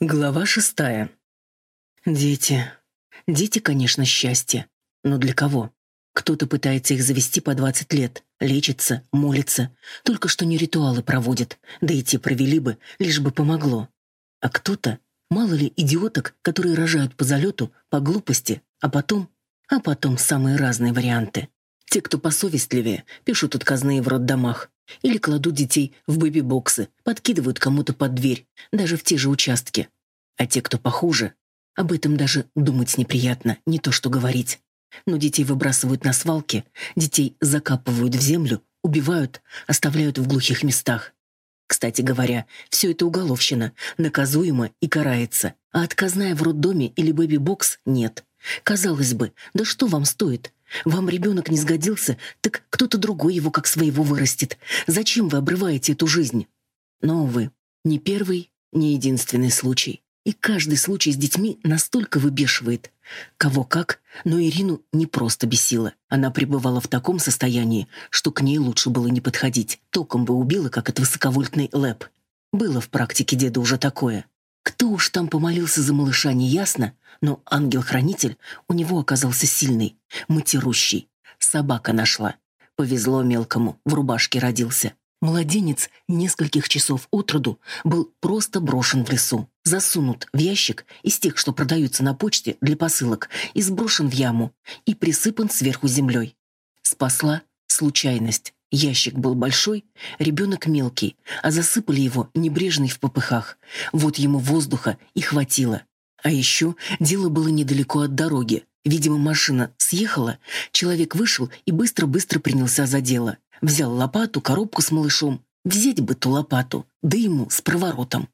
Глава шестая. Дети. Дети, конечно, счастье. Но для кого? Кто-то пытается их завести по 20 лет, лечится, молится, только что не ритуалы проводит, да и те провели бы, лишь бы помогло. А кто-то, мало ли идиоток, которые рожают по залету, по глупости, а потом... А потом самые разные варианты. Те, кто посовестливее, пишут отказные в роддомах, или кладут детей в бэби-боксы, подкидывают кому-то под дверь, даже в те же участки. А те, кто похуже, об этом даже думать неприятно, не то что говорить. Но детей выбрасывают на свалки, детей закапывают в землю, убивают, оставляют в глухих местах. Кстати говоря, все это уголовщина, наказуемо и карается, а отказная в роддоме или бэби-бокс нет. Казалось бы, да что вам стоит? Вам ребенок не сгодился, так кто-то другой его как своего вырастет. Зачем вы обрываете эту жизнь? Но, увы, не первый, не единственный случай. И каждый случай с детьми настолько выбешивает. Кого как, но Ирину не просто бесило. Она пребывала в таком состоянии, что к ней лучше было не подходить. Током бы убила, как от высоковольтный лэп. Было в практике деда уже такое. Кто уж там помолился за малыша, не ясно, но ангел-хранитель у него оказался сильный, матерущий. Собака нашла. Повезло мелкому, в рубашке родился. Младенец нескольких часов от роду был просто брошен в лесу, засунут в ящик из тех, что продаются на почте для посылок, и сброшен в яму, и присыпан сверху землей. Спасла случайность. Ящик был большой, ребенок мелкий, а засыпали его небрежный в попыхах. Вот ему воздуха и хватило. А еще дело было недалеко от дороги. Видимо, машина съехала, человек вышел и быстро-быстро принялся за дело. Взял лопату, коробку с малышом. Взять бы ту лопату, да ему с проворотом.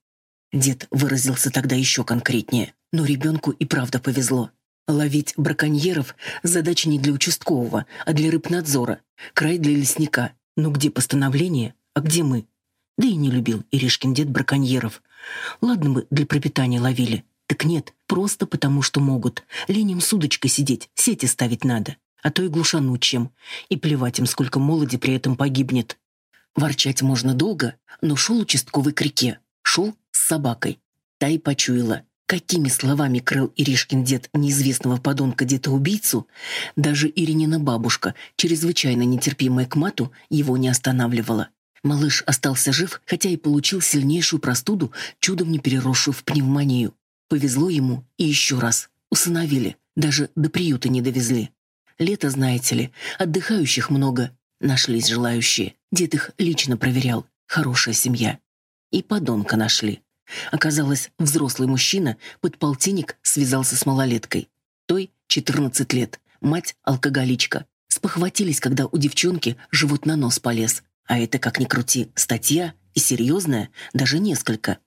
Дед выразился тогда еще конкретнее, но ребенку и правда повезло. Ловить браконьеров – задача не для участкового, а для рыбнадзора, край для лесника. Но где постановление, а где мы? Да и не любил Иришкин дед браконьеров. Ладно бы для пропитания ловили. Так нет, просто потому что могут. Ленем с удочкой сидеть, сети ставить надо. А то и глушануть чем. И плевать им, сколько молоди при этом погибнет. Ворчать можно долго, но шел участковый к реке. Шел с собакой. Та и почуяла. Какими словами крыл Иришкин дед неизвестного подонка деда-убийцу, даже Иринина бабушка, чрезвычайно нетерпимая к мату, его не останавливала. Малыш остался жив, хотя и получил сильнейшую простуду, чудом не переросшую в пневмонию. Повезло ему и еще раз. Усыновили, даже до приюта не довезли. Лето, знаете ли, отдыхающих много. Нашлись желающие. Дед их лично проверял. Хорошая семья. И подонка нашли. Оказалось, взрослый мужчина, подполтинник, связался с малолеткой. Той 14 лет, мать алкоголичка. Спохватились, когда у девчонки живот на нос полез. А это, как ни крути, статья, и серьезная, даже несколько.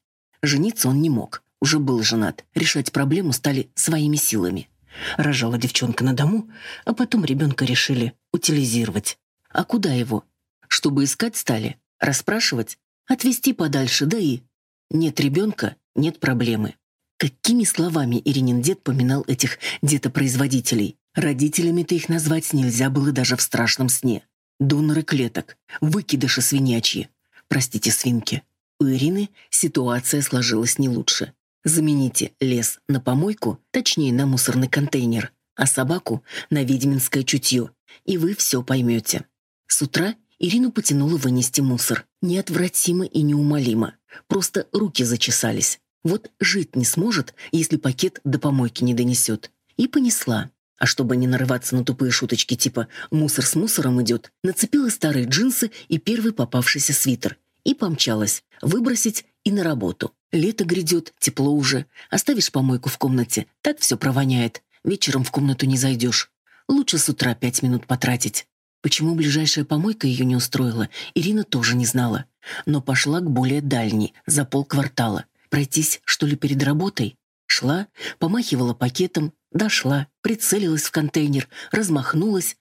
Жениться он не мог, уже был женат. Решать проблему стали своими силами. Рожала девчонка на дому, а потом ребенка решили утилизировать. А куда его? Чтобы искать стали? Расспрашивать? Отвезти подальше, да и нет ребенка — нет проблемы. Какими словами Иринин дед поминал этих детопроизводителей? Родителями-то их назвать нельзя было даже в страшном сне. Доноры клеток, выкидыши свинячьи. Простите, свинки. У Ирины ситуация сложилась не лучше. Замените лес на помойку, точнее, на мусорный контейнер, а собаку — на ведьминское чутье, и вы все поймете. С утра Ирину потянуло вынести мусор. Неотвратимо и неумолимо. Просто руки зачесались. Вот жить не сможет, если пакет до помойки не донесет. И понесла. А чтобы не нарываться на тупые шуточки типа «мусор с мусором идет», нацепила старые джинсы и первый попавшийся свитер. И помчалась. Выбросить и на работу. Лето грядет, тепло уже. Оставишь помойку в комнате, так все провоняет. Вечером в комнату не зайдешь. Лучше с утра пять минут потратить. Почему ближайшая помойка ее не устроила, Ирина тоже не знала. Но пошла к более дальней, за полквартала. Пройтись, что ли, перед работой? Шла, помахивала пакетом, дошла, прицелилась в контейнер, размахнулась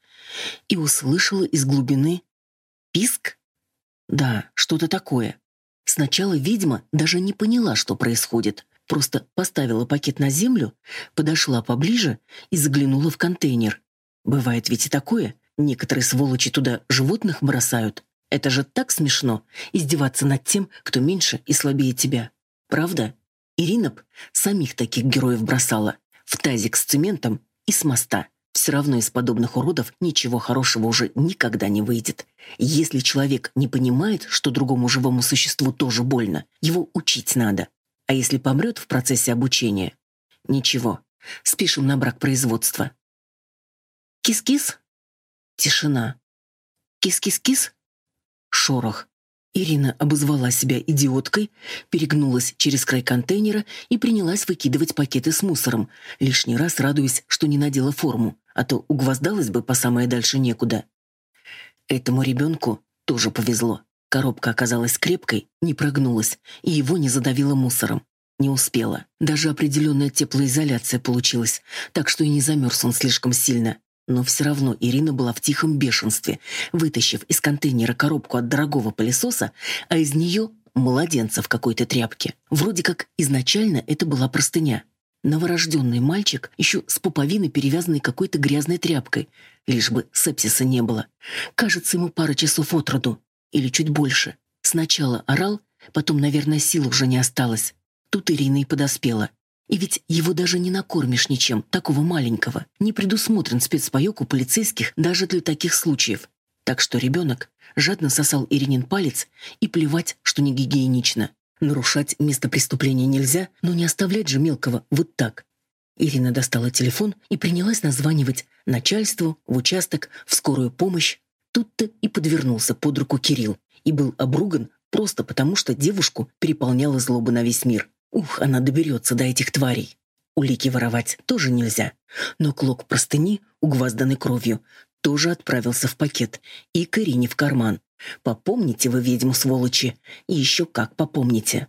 и услышала из глубины писк. Да, что-то такое. Сначала ведьма даже не поняла, что происходит. Просто поставила пакет на землю, подошла поближе и заглянула в контейнер. Бывает ведь и такое — Некоторые сволочи туда животных бросают. Это же так смешно — издеваться над тем, кто меньше и слабее тебя. Правда? Ирина б самих таких героев бросала в тазик с цементом и с моста. Все равно из подобных уродов ничего хорошего уже никогда не выйдет. Если человек не понимает, что другому живому существу тоже больно, его учить надо. А если помрет в процессе обучения? Ничего, спишем на брак производства. Кис-кис? Тишина. Кис-кис-кис? Шорох. Ирина обозвала себя идиоткой, перегнулась через край контейнера и принялась выкидывать пакеты с мусором, лишний раз радуясь, что не надела форму, а то угвоздалась бы по самое дальше некуда. Этому ребенку тоже повезло. Коробка оказалась крепкой, не прогнулась, и его не задавило мусором. Не успела. Даже определенная теплоизоляция получилась, так что и не замерз он слишком сильно. Но все равно Ирина была в тихом бешенстве, вытащив из контейнера коробку от дорогого пылесоса, а из нее младенца в какой-то тряпке. Вроде как изначально это была простыня. Новорожденный мальчик еще с пуповиной, перевязанной какой-то грязной тряпкой, лишь бы сепсиса не было. Кажется, ему пара часов от роду. Или чуть больше. Сначала орал, потом, наверное, сил уже не осталось. Тут Ирина и подоспела. И ведь его даже не накормишь ничем, такого маленького. Не предусмотрен спецпаёк у полицейских даже для таких случаев. Так что ребенок жадно сосал Иринин палец и плевать, что не гигиенично. Нарушать место преступления нельзя, но не оставлять же мелкого вот так. Ирина достала телефон и принялась названивать начальству, в участок, в скорую помощь. Тут-то и подвернулся под руку Кирилл и был обруган просто потому, что девушку переполняла злоба на весь мир. Ух, она доберется до этих тварей. Улики воровать тоже нельзя. Но клок простыни, угвозданный кровью, тоже отправился в пакет и к Ирине в карман. Попомните вы ведьму, сволочи. И еще как попомните.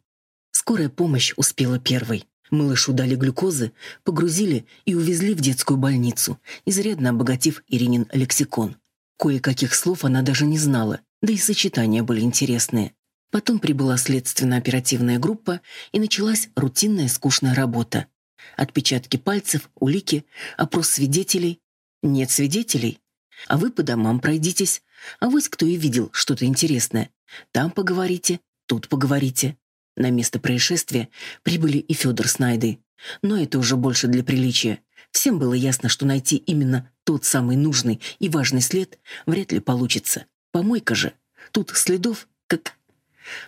Скорая помощь успела первой. Малышу дали глюкозы, погрузили и увезли в детскую больницу, изрядно обогатив Иринин лексикон. Кое-каких слов она даже не знала, да и сочетания были интересные. Потом прибыла следственно-оперативная группа, и началась рутинная скучная работа. Отпечатки пальцев, улики, опрос свидетелей. Нет свидетелей? А вы по домам пройдитесь. А вы кто и видел что-то интересное. Там поговорите, тут поговорите. На место происшествия прибыли и Федор с Найдой. Но это уже больше для приличия. Всем было ясно, что найти именно тот самый нужный и важный след вряд ли получится. Помойка же. Тут следов, как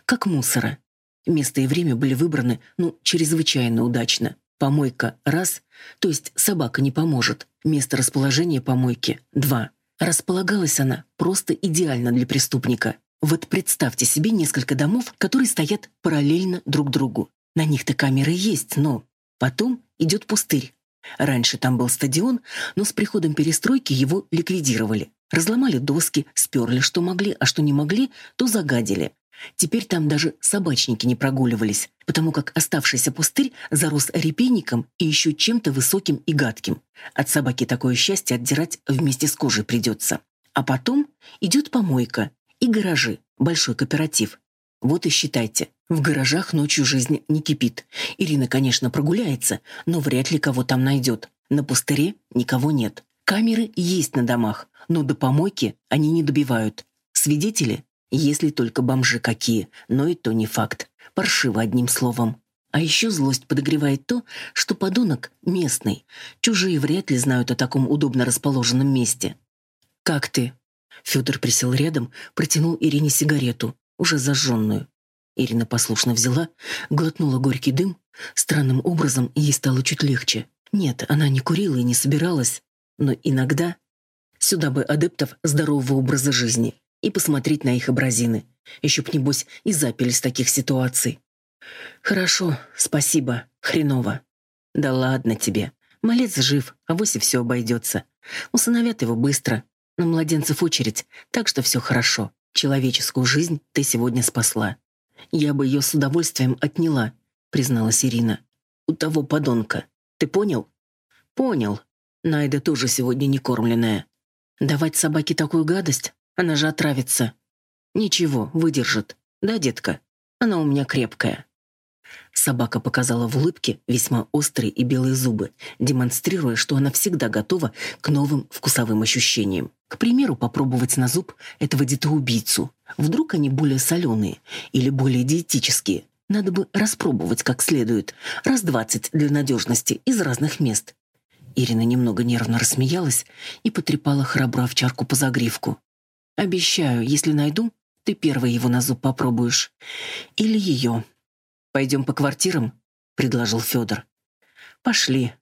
как мусора. Место и время были выбраны, ну, чрезвычайно удачно. Помойка — раз, то есть собака не поможет. Место расположения помойки — два. Располагалась она просто идеально для преступника. Вот представьте себе несколько домов, которые стоят параллельно друг другу. На них-то камеры есть, но потом идет пустырь. Раньше там был стадион, но с приходом перестройки его ликвидировали. Разломали доски, сперли, что могли, а что не могли, то загадили. Теперь там даже собачники не прогуливались, потому как оставшийся пустырь зарос репейником и еще чем-то высоким и гадким. От собаки такое счастье отдирать вместе с кожей придется. А потом идет помойка и гаражи, большой кооператив. Вот и считайте, в гаражах ночью жизнь не кипит. Ирина, конечно, прогуляется, но вряд ли кого там найдет. На пустыре никого нет. Камеры есть на домах, но до помойки они не добивают. Свидетели если только бомжи какие, но и то не факт. Паршиво одним словом. А еще злость подогревает то, что подонок местный. Чужие вряд ли знают о таком удобно расположенном месте. «Как ты?» Федор присел рядом, протянул Ирине сигарету, уже зажженную. Ирина послушно взяла, глотнула горький дым. Странным образом ей стало чуть легче. Нет, она не курила и не собиралась, но иногда... Сюда бы адептов здорового образа жизни и посмотреть на их образины. Еще б, небось, и запили с таких ситуаций. Хорошо, спасибо, хреново. Да ладно тебе. Малец жив, а и все обойдется. Усыновят его быстро. На младенцев очередь, так что все хорошо. Человеческую жизнь ты сегодня спасла. Я бы ее с удовольствием отняла, призналась Ирина. У того подонка. Ты понял? Понял. Найда тоже сегодня не кормленная. Давать собаке такую гадость? Она же отравится. Ничего, выдержит. Да, детка? Она у меня крепкая. Собака показала в улыбке весьма острые и белые зубы, демонстрируя, что она всегда готова к новым вкусовым ощущениям. К примеру, попробовать на зуб этого детоубийцу. Вдруг они более соленые или более диетические. Надо бы распробовать как следует, раз двадцать для надежности, из разных мест. Ирина немного нервно рассмеялась и потрепала храбрую овчарку по загривку. «Обещаю, если найду, ты первый его на зуб попробуешь. Или ее. Пойдем по квартирам?» — предложил Федор. «Пошли».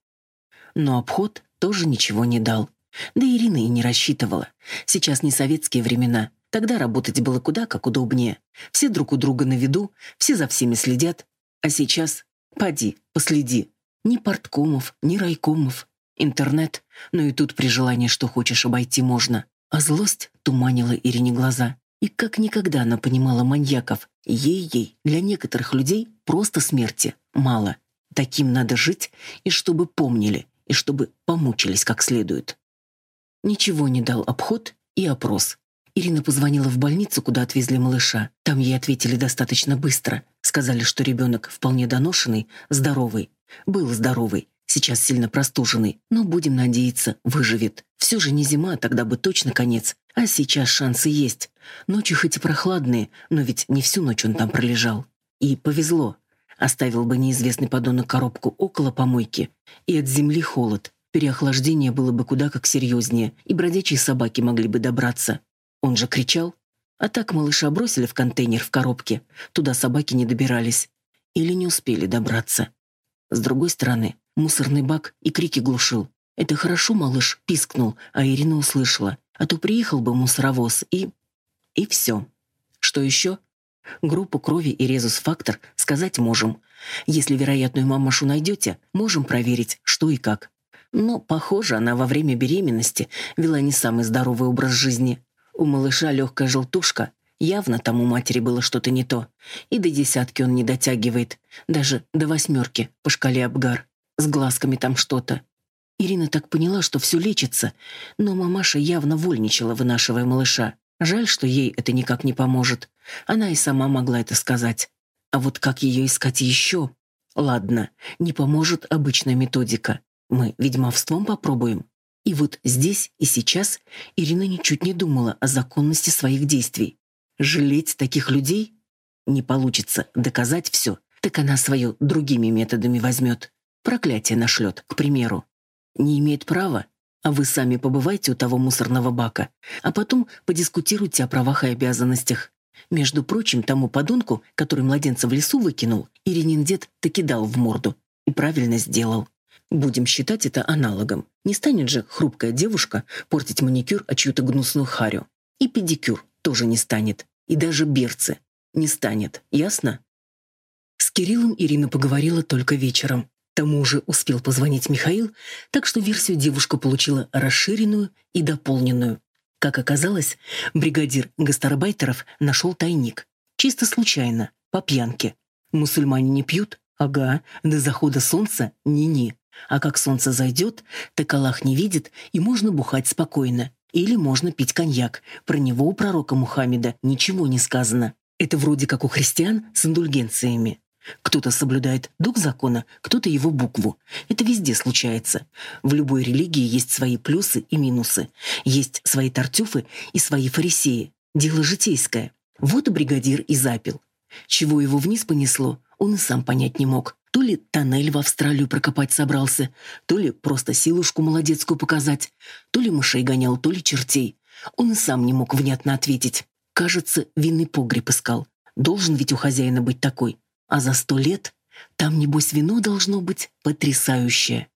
Но обход тоже ничего не дал. Да Ирина и не рассчитывала. Сейчас не советские времена. Тогда работать было куда как удобнее. Все друг у друга на виду, все за всеми следят. А сейчас поди, последи. Ни порткомов, ни райкомов. Интернет, но и тут при желании что хочешь обойти можно. А злость туманила Ирине глаза. И как никогда она понимала маньяков. Ей-ей, для некоторых людей просто смерти мало. Таким надо жить, и чтобы помнили, и чтобы помучились как следует. Ничего не дал обход и опрос. Ирина позвонила в больницу, куда отвезли малыша. Там ей ответили достаточно быстро. Сказали, что ребенок вполне доношенный, здоровый. Был здоровый, сейчас сильно простуженный, но, будем надеяться, выживет. Все же не зима, тогда бы точно конец. А сейчас шансы есть. Ночи хоть и прохладные, но ведь не всю ночь он там пролежал. И повезло. Оставил бы неизвестный подонок коробку около помойки, и от земли холод. Переохлаждение было бы куда как серьезнее, и бродячие собаки могли бы добраться. Он же кричал. А так малыша бросили в контейнер в коробке. Туда собаки не добирались. Или не успели добраться. С другой стороны, мусорный бак и крики глушил. Это хорошо малыш пискнул, а Ирина услышала. А то приехал бы мусоровоз и... И все. Что еще? Группу крови и резус-фактор сказать можем. Если вероятную мамашу найдете, можем проверить, что и как. Но, похоже, она во время беременности вела не самый здоровый образ жизни. У малыша легкая желтушка. Явно там у матери было что-то не то. И до десятки он не дотягивает. Даже до восьмерки по шкале Абгар. С глазками там что-то. Ирина так поняла, что все лечится. Но мамаша явно вольничала, вынашивая малыша. Жаль, что ей это никак не поможет. Она и сама могла это сказать. А вот как ее искать еще? Ладно, не поможет обычная методика. Мы ведьмовством попробуем. И вот здесь и сейчас Ирина ничуть не думала о законности своих действий. Жалеть таких людей? Не получится доказать все, так она свое другими методами возьмет. Проклятие нашлет, к примеру. Не имеет права, а вы сами побывайте у того мусорного бака, а потом подискутируйте о правах и обязанностях. Между прочим, тому подонку, который младенца в лесу выкинул, Иринин дед таки дал в морду. И правильно сделал. Будем считать это аналогом. Не станет же хрупкая девушка портить маникюр о чью-то гнусную харю. И педикюр тоже не станет. И даже берцы не станет. Ясно? С Кириллом Ирина поговорила только вечером. Тому же успел позвонить Михаил, так что версию девушка получила расширенную и дополненную. Как оказалось, бригадир гастарбайтеров нашел тайник. Чисто случайно, по пьянке. Мусульмане не пьют? Ага, до захода солнца ни-ни. А как солнце зайдет, так Аллах не видит, и можно бухать спокойно. Или можно пить коньяк. Про него у пророка Мухаммеда ничего не сказано. Это вроде как у христиан с индульгенциями. Кто-то соблюдает дух закона, кто-то его букву. Это везде случается. В любой религии есть свои плюсы и минусы. Есть свои тартюфы и свои фарисеи. Дело житейское. Вот и бригадир и запил. Чего его вниз понесло, он и сам понять не мог. То ли тоннель в Австралию прокопать собрался, то ли просто силушку молодецкую показать, то ли мышей гонял, то ли чертей. Он и сам не мог внятно ответить. Кажется, винный погреб искал. Должен ведь у хозяина быть такой. А за сто лет там, небось, вино должно быть потрясающее.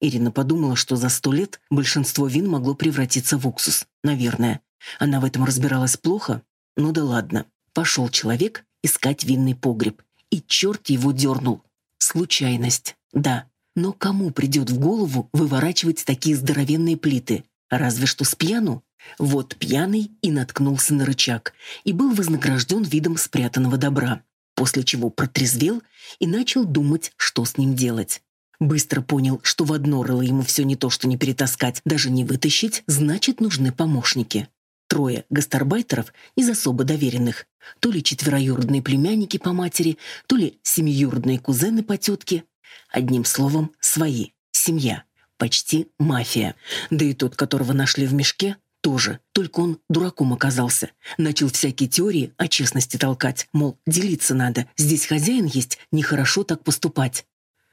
Ирина подумала, что за сто лет большинство вин могло превратиться в уксус. Наверное. Она в этом разбиралась плохо? Ну да ладно. Пошел человек искать винный погреб. И черт его дернул. Случайность, да. Но кому придет в голову выворачивать такие здоровенные плиты? Разве что с пьяну? Вот пьяный и наткнулся на рычаг, и был вознагражден видом спрятанного добра, после чего протрезвел и начал думать, что с ним делать. Быстро понял, что в одно рыло ему все не то, что не перетаскать, даже не вытащить, значит, нужны помощники. Трое гастарбайтеров из особо доверенных, то ли четвероюродные племянники по матери, то ли семиюродные кузены по тетке. Одним словом, свои, семья, почти мафия. Да и тот, которого нашли в мешке, тоже, только он дураком оказался. Начал всякие теории о честности толкать, мол, делиться надо, здесь хозяин есть, нехорошо так поступать.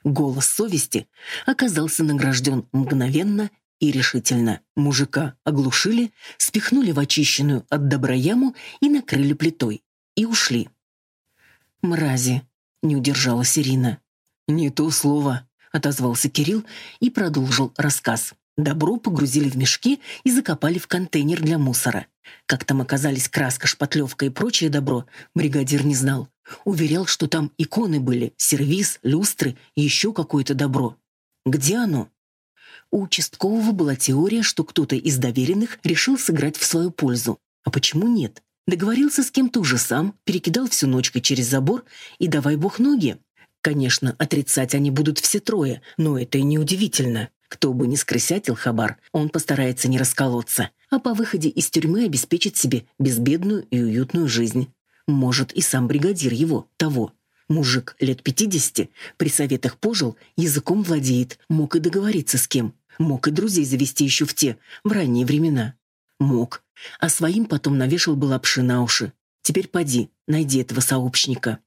Голос совести оказался награжден мгновенно и решительно. Мужика оглушили, спихнули в очищенную от добра яму и накрыли плитой. И ушли. «Мрази», — не удержалась Ирина. «Не то слово», — отозвался Кирилл и продолжил рассказ. Добро погрузили в мешки и закопали в контейнер для мусора. Как там оказались краска, шпатлевка и прочее добро, бригадир не знал. Уверял, что там иконы были, сервиз, люстры и еще какое-то добро. Где оно? У участкового была теория, что кто-то из доверенных решил сыграть в свою пользу. А почему нет? Договорился с кем-то уже сам, перекидал всю ночкой через забор и давай бог ноги. Конечно, отрицать они будут все трое, но это и не удивительно. Кто бы ни скрысятил Хабар, он постарается не расколоться, а по выходе из тюрьмы обеспечит себе безбедную и уютную жизнь. Может, и сам бригадир его, того. Мужик лет пятидесяти, при советах пожил, языком владеет, мог и договориться с кем. Мог и друзей завести еще в те, в ранние времена. Мог. А своим потом навешал бы лапши на уши. Теперь поди, найди этого сообщника.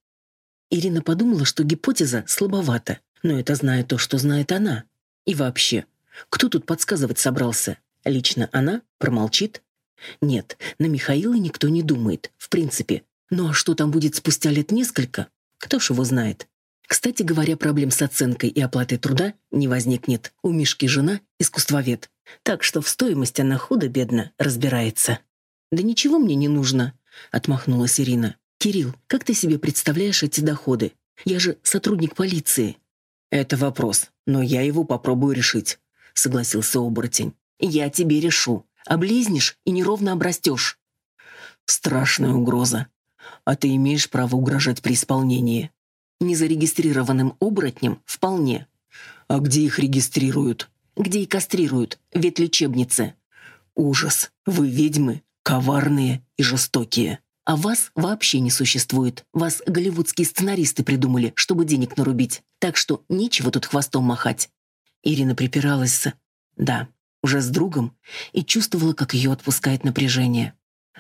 Ирина подумала, что гипотеза слабовата, но это зная то, что знает она. И вообще, кто тут подсказывать собрался? Лично она промолчит? Нет, на Михаила никто не думает, в принципе. Ну а что там будет спустя лет несколько? Кто ж его знает? Кстати говоря, проблем с оценкой и оплатой труда не возникнет. У Мишки жена — искусствовед. Так что в стоимости она худо-бедно разбирается. «Да ничего мне не нужно», — отмахнулась Ирина. «Кирилл, как ты себе представляешь эти доходы? Я же сотрудник полиции». «Это вопрос, но я его попробую решить», — согласился оборотень. «Я тебе решу. Облизнешь и неровно обрастешь». «Страшная угроза. А ты имеешь право угрожать при исполнении». «Незарегистрированным оборотнем вполне». «А где их регистрируют?» «Где и кастрируют. В ветлечебнице». «Ужас. Вы ведьмы. Коварные и жестокие». А вас вообще не существует. Вас голливудские сценаристы придумали, чтобы денег нарубить. Так что нечего тут хвостом махать. Ирина припиралась с... Да, уже с другом, и чувствовала, как ее отпускает напряжение.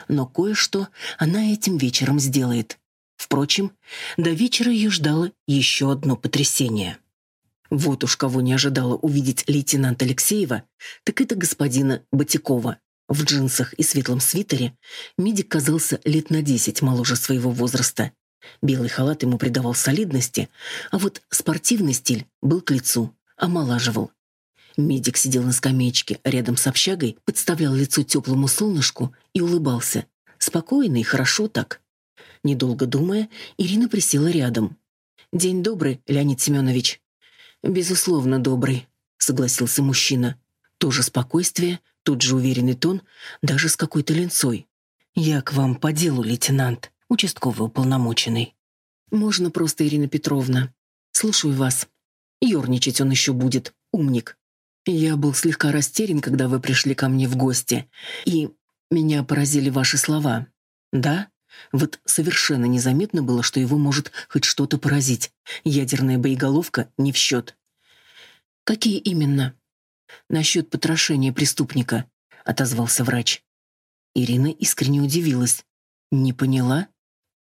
Но кое-что она этим вечером сделает. Впрочем, до вечера ее ждало еще одно потрясение. Вот уж кого не ожидала увидеть лейтенант Алексеева, так это господина Батякова. В джинсах и светлом свитере медик казался лет на десять моложе своего возраста. Белый халат ему придавал солидности, а вот спортивный стиль был к лицу, омолаживал. Медик сидел на скамеечке рядом с общагой, подставлял лицо теплому солнышку и улыбался. Спокойно и хорошо так. Недолго думая, Ирина присела рядом. «День добрый, Леонид Семенович». «Безусловно, добрый», — согласился мужчина. Тоже спокойствие, тут же уверенный тон, даже с какой-то ленцой. «Я к вам по делу, лейтенант, участковый уполномоченный». «Можно просто, Ирина Петровна. Слушаю вас. Ёрничать он еще будет, умник. Я был слегка растерян, когда вы пришли ко мне в гости, и меня поразили ваши слова. Да? Вот совершенно незаметно было, что его может хоть что-то поразить. Ядерная боеголовка не в счет. Какие именно? «Насчет потрошения преступника», — отозвался врач. Ирина искренне удивилась. «Не поняла?»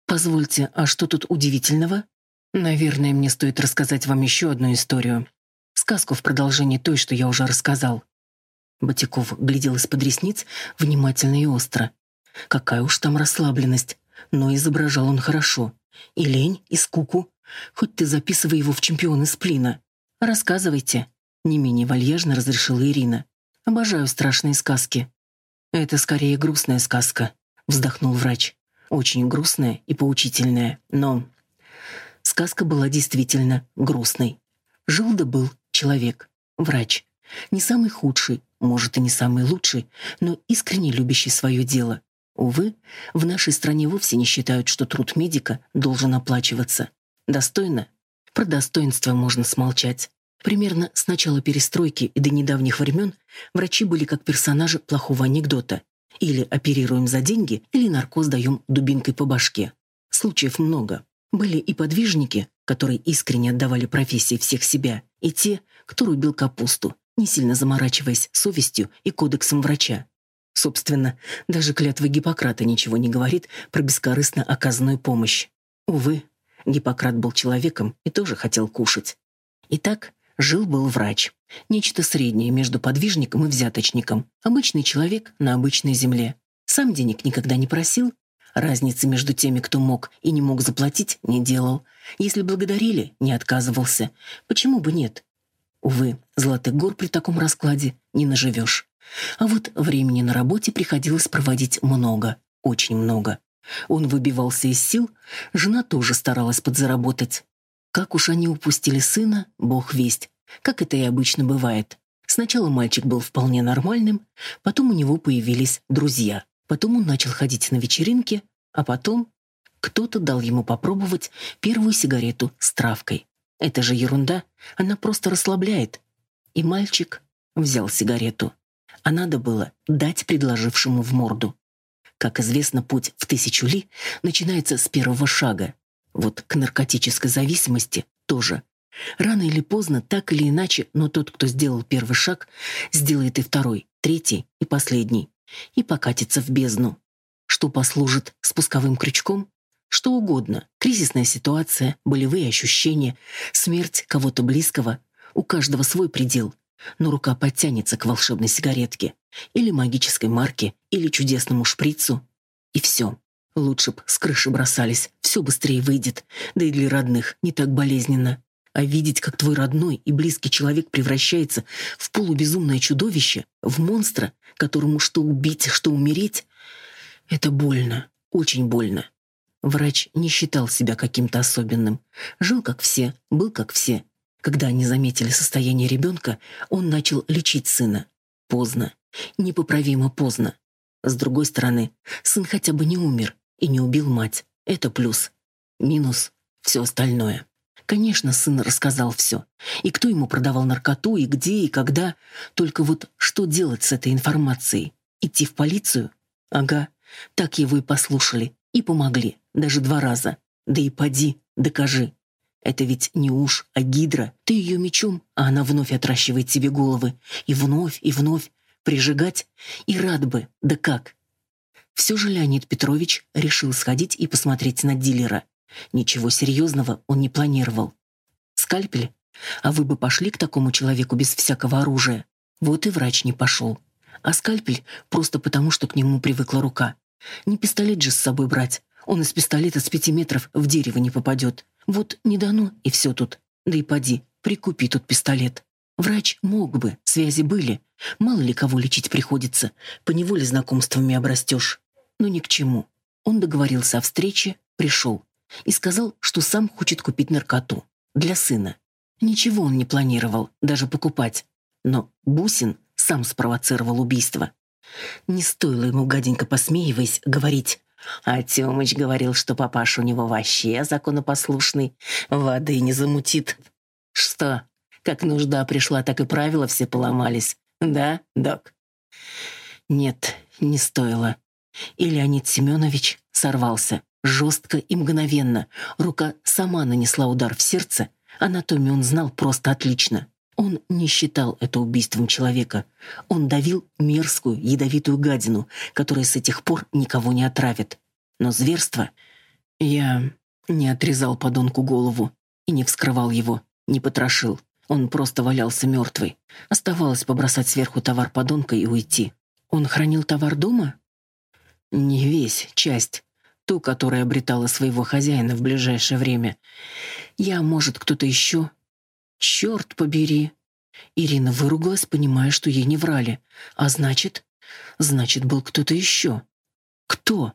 «Позвольте, а что тут удивительного?» «Наверное, мне стоит рассказать вам еще одну историю. Сказку в продолжении той, что я уже рассказал». Батяков глядел из-под ресниц внимательно и остро. Какая уж там расслабленность, но изображал он хорошо. И лень, и скуку. Хоть ты записывай его в чемпионы сплина. Рассказывайте. Не менее вальяжно разрешила Ирина. «Обожаю страшные сказки». «Это скорее грустная сказка», — вздохнул врач. «Очень грустная и поучительная, но...» Сказка была действительно грустной. Жил да был человек, врач. Не самый худший, может, и не самый лучший, но искренне любящий свое дело. Увы, в нашей стране вовсе не считают, что труд медика должен оплачиваться. Достойно? Про достоинство можно смолчать. Примерно с начала перестройки и до недавних времен врачи были как персонажи плохого анекдота. Или оперируем за деньги, или наркоз даем дубинкой по башке. Случаев много. Были и подвижники, которые искренне отдавали профессии всех себя, и те, кто рубил капусту, не сильно заморачиваясь совестью и кодексом врача. Собственно, даже клятва Гиппократа ничего не говорит про бескорыстно оказанную помощь. Увы, Гиппократ был человеком и тоже хотел кушать. Итак, жил-был врач. Нечто среднее между подвижником и взяточником. Обычный человек на обычной земле. Сам денег никогда не просил. Разницы между теми, кто мог и не мог заплатить, не делал. Если благодарили, не отказывался. Почему бы нет? Увы, золотых гор при таком раскладе не наживешь. А вот времени на работе приходилось проводить много, очень много. Он выбивался из сил, жена тоже старалась подзаработать. Как уж они упустили сына, бог весть, как это и обычно бывает. Сначала мальчик был вполне нормальным, потом у него появились друзья. Потом он начал ходить на вечеринки, а потом кто-то дал ему попробовать первую сигарету с травкой. Это же ерунда, она просто расслабляет. И мальчик взял сигарету. А надо было дать предложившему в морду. Как известно, путь в тысячу ли начинается с первого шага. Вот к наркотической зависимости тоже. Рано или поздно, так или иначе, но тот, кто сделал первый шаг, сделает и второй, третий и последний. И покатится в бездну. Что послужит спусковым крючком? Что угодно. Кризисная ситуация, болевые ощущения, смерть кого-то близкого. У каждого свой предел. Но рука подтянется к волшебной сигаретке. Или магической марке, или чудесному шприцу. И все. Лучше б с крыши бросались, все быстрее выйдет. Да и для родных не так болезненно. А видеть, как твой родной и близкий человек превращается в полубезумное чудовище, в монстра, которому что убить, что умереть, это больно, очень больно. Врач не считал себя каким-то особенным. Жил как все, был как все. Когда они заметили состояние ребенка, он начал лечить сына. Поздно. Непоправимо поздно. С другой стороны, сын хотя бы не умер и не убил мать. Это плюс. Минус — все остальное. Конечно, сын рассказал все. И кто ему продавал наркоту, и где, и когда. Только вот что делать с этой информацией? Идти в полицию? Ага. Так его и послушали. И помогли. Даже два раза. Да и поди, докажи. Это ведь не уж, а гидра. Ты ее мечом, а она вновь отращивает себе головы. И вновь, и вновь прижигать, и рад бы, да как. Все же Леонид Петрович решил сходить и посмотреть на дилера. Ничего серьезного он не планировал. Скальпель? А вы бы пошли к такому человеку без всякого оружия? Вот и врач не пошел. А скальпель просто потому, что к нему привыкла рука. Не пистолет же с собой брать. Он из пистолета с пяти метров в дерево не попадет. Вот не дано, и все тут. Да и поди, прикупи тут пистолет. Врач мог бы, связи были. Мало ли кого лечить приходится, поневоле знакомствами обрастешь. Но ни к чему. Он договорился о встрече, пришел и сказал, что сам хочет купить наркоту. Для сына. Ничего он не планировал, даже покупать. Но Бусин сам спровоцировал убийство. Не стоило ему, гаденько посмеиваясь, говорить а Тёмыч говорил, что папаша у него вообще законопослушный, воды не замутит. Что, как нужда пришла, так и правила все поломались. Да, док? Нет, не стоило. И Леонид Семенович сорвался. Жестко и мгновенно. Рука сама нанесла удар в сердце. Анатомию он знал просто отлично. Он не считал это убийством человека. Он давил мерзкую, ядовитую гадину, которая с этих пор никого не отравит. Но зверство... Я не отрезал подонку голову и не вскрывал его, не потрошил. Он просто валялся мертвый. Оставалось побросать сверху товар подонка и уйти. Он хранил товар дома? Не весь, часть. Ту, которая обретала своего хозяина в ближайшее время. Я, может, кто-то еще? Черт побери. Ирина выругалась, понимая, что ей не врали. А значит... Значит, был кто-то еще. Кто?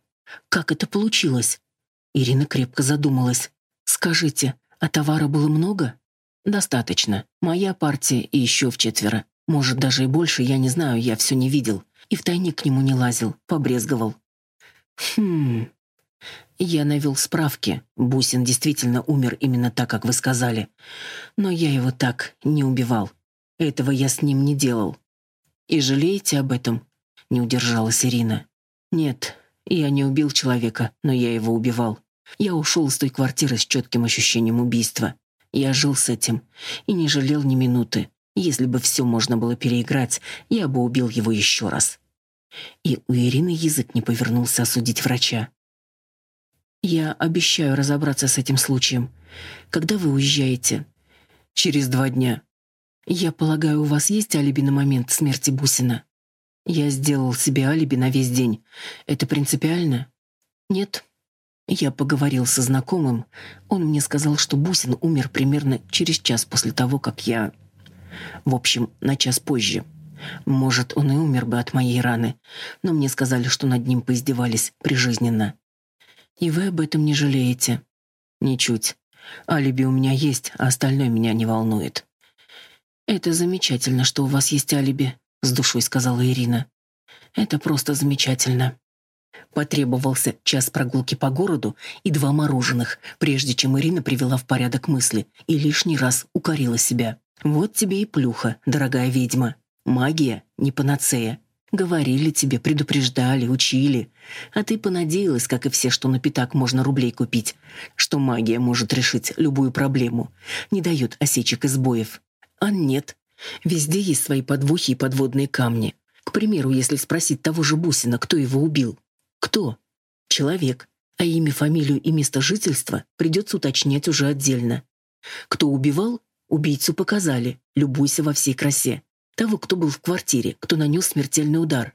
Как это получилось? Ирина крепко задумалась. Скажите, а товара было много? «Достаточно. Моя партия и еще в четверо. Может, даже и больше, я не знаю, я все не видел. И в тайник к нему не лазил, побрезговал». «Хм...» Я навел справки. Бусин действительно умер именно так, как вы сказали. Но я его так не убивал. Этого я с ним не делал. И жалеете об этом? Не удержалась Ирина. Нет, я не убил человека, но я его убивал. Я ушел из той квартиры с четким ощущением убийства. Я жил с этим и не жалел ни минуты. Если бы все можно было переиграть, я бы убил его еще раз. И у Ирины язык не повернулся осудить врача. «Я обещаю разобраться с этим случаем. Когда вы уезжаете?» «Через два дня». «Я полагаю, у вас есть алиби на момент смерти Бусина?» «Я сделал себе алиби на весь день. Это принципиально?» «Нет». Я поговорил со знакомым. Он мне сказал, что Бусин умер примерно через час после того, как я... В общем, на час позже. Может, он и умер бы от моей раны, но мне сказали, что над ним поиздевались прижизненно. И вы об этом не жалеете? Ничуть. Алиби у меня есть, а остальное меня не волнует. Это замечательно, что у вас есть алиби, с душой сказала Ирина. Это просто замечательно. Потребовался час прогулки по городу и два мороженых, прежде чем Ирина привела в порядок мысли и лишний раз укорила себя. «Вот тебе и плюха, дорогая ведьма. Магия не панацея. Говорили тебе, предупреждали, учили. А ты понадеялась, как и все, что на пятак можно рублей купить, что магия может решить любую проблему, не дает осечек и сбоев. А нет. Везде есть свои подвохи и подводные камни. К примеру, если спросить того же Бусина, кто его убил. Кто? Человек. А имя, фамилию и место жительства придется уточнять уже отдельно. Кто убивал? Убийцу показали. Любуйся во всей красе. Того, кто был в квартире, кто нанес смертельный удар.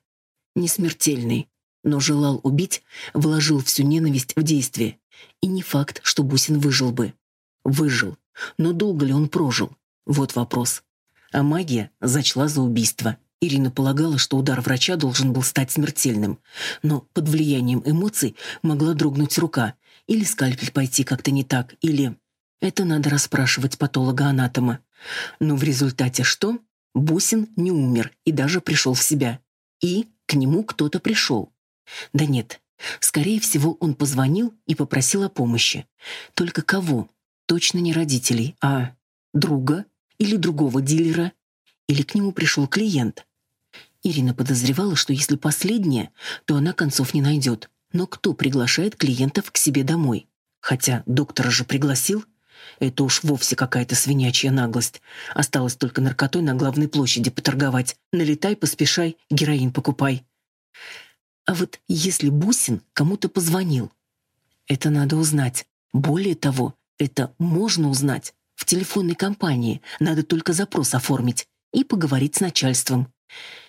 Не смертельный, но желал убить, вложил всю ненависть в действие. И не факт, что Бусин выжил бы. Выжил. Но долго ли он прожил? Вот вопрос. А магия зачла за убийство. Ирина полагала, что удар врача должен был стать смертельным, но под влиянием эмоций могла дрогнуть рука, или скальпель пойти как-то не так, или... Это надо расспрашивать патолога-анатома. Но в результате что? Бусин не умер и даже пришел в себя. И к нему кто-то пришел. Да нет, скорее всего, он позвонил и попросил о помощи. Только кого? Точно не родителей, а друга или другого дилера. Или к нему пришел клиент. Ирина подозревала, что если последнее, то она концов не найдет. Но кто приглашает клиентов к себе домой? Хотя доктора же пригласил. Это уж вовсе какая-то свинячья наглость. Осталось только наркотой на главной площади поторговать. Налетай, поспешай, героин покупай. А вот если Бусин кому-то позвонил, это надо узнать. Более того, это можно узнать. В телефонной компании надо только запрос оформить и поговорить с начальством.